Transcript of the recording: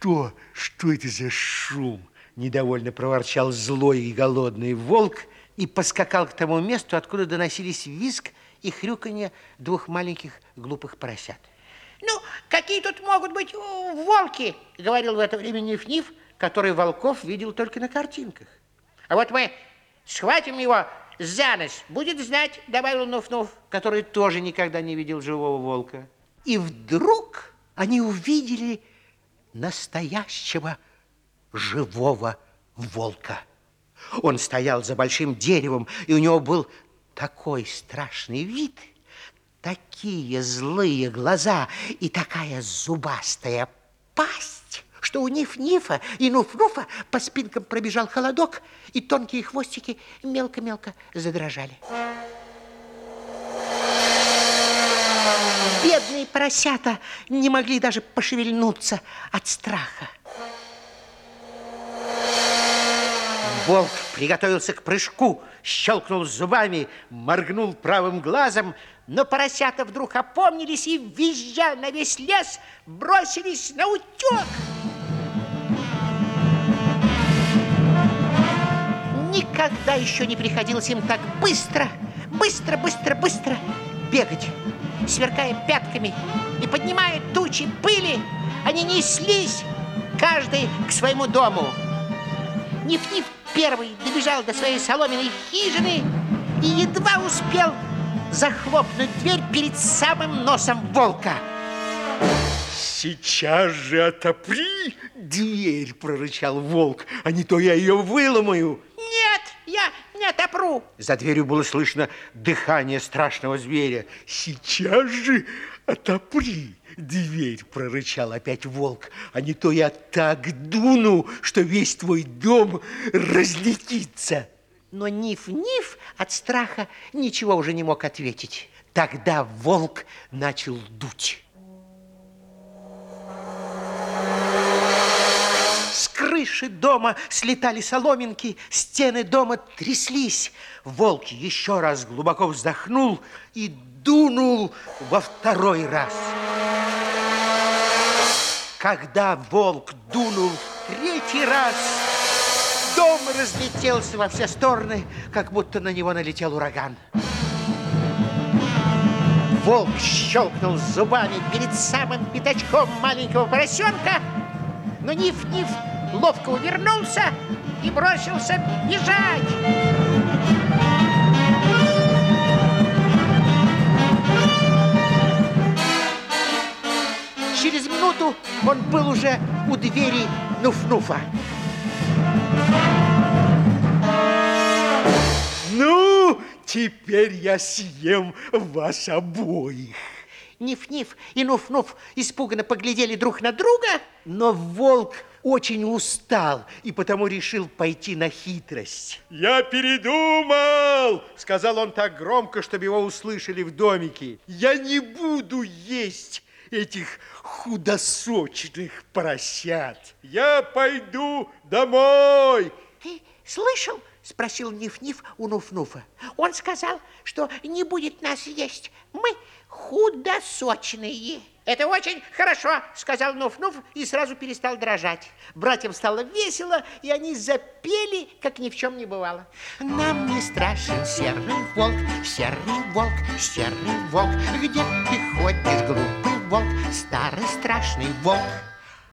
Что? Что это за шум? Недовольно проворчал злой и голодный волк и поскакал к тому месту, откуда доносились визг и хрюканье двух маленьких глупых поросят. Ну, какие тут могут быть э, волки, говорил в это время Ниф-Ниф, который волков видел только на картинках. А вот мы схватим его за нос, будет знать, добавил Нуф-Нуф. который тоже никогда не видел живого волка. И вдруг они увидели настоящего живого волка. Он стоял за большим деревом, и у него был такой страшный вид, такие злые глаза и такая зубастая пасть, что у Ниф-Нифа и Нуф-Нуфа по спинкам пробежал холодок, и тонкие хвостики мелко-мелко задрожали. Бедные поросята не могли даже пошевельнуться от страха. Волк приготовился к прыжку, щелкнул зубами, моргнул правым глазом, но поросята вдруг опомнились и, визжа на весь лес, бросились на утек. Никогда еще не приходилось им так быстро, быстро, быстро, быстро бегать сверкая пятками и поднимая тучи пыли, они неслись, каждый к своему дому. Ниф-Ниф первый добежал до своей соломенной хижины и едва успел захлопнуть дверь перед самым носом волка. Сейчас же отопри дверь, прорычал волк, а не то я ее выломаю. Нет. За дверью было слышно дыхание страшного зверя. Сейчас же отопри дверь, прорычал опять волк, а не то я так дуну, что весь твой дом разлетится. Но Ниф-Ниф от страха ничего уже не мог ответить. Тогда волк начал дуть. Крыши дома слетали соломинки, стены дома тряслись. Волк еще раз глубоко вздохнул и дунул во второй раз. Когда волк дунул в третий раз, дом разлетелся во все стороны, как будто на него налетел ураган. Волк щелкнул зубами перед самым пятачком маленького поросенка, но Ниф-Ниф ловко увернулся и бросился бежать. Через минуту он был уже у двери Нуф-Нуфа. Ну, теперь я съем вас обоих. Ниф-Ниф и Нуф-Нуф испуганно поглядели друг на друга, но волк очень устал и потому решил пойти на хитрость. «Я передумал!» – сказал он так громко, чтобы его услышали в домике. «Я не буду есть этих худосочных поросят. Я пойду домой!» Ты слышал? Спросил Ниф-Ниф у Нуф-Нуфа. Он сказал, что не будет нас есть. Мы худосочные. Это очень хорошо, сказал Нуф-Нуф и сразу перестал дрожать. Братьям стало весело, и они запели, как ни в чем не бывало. Нам не страшен серый волк, серый волк, серый волк. Где ты ходишь, глупый волк, старый страшный волк?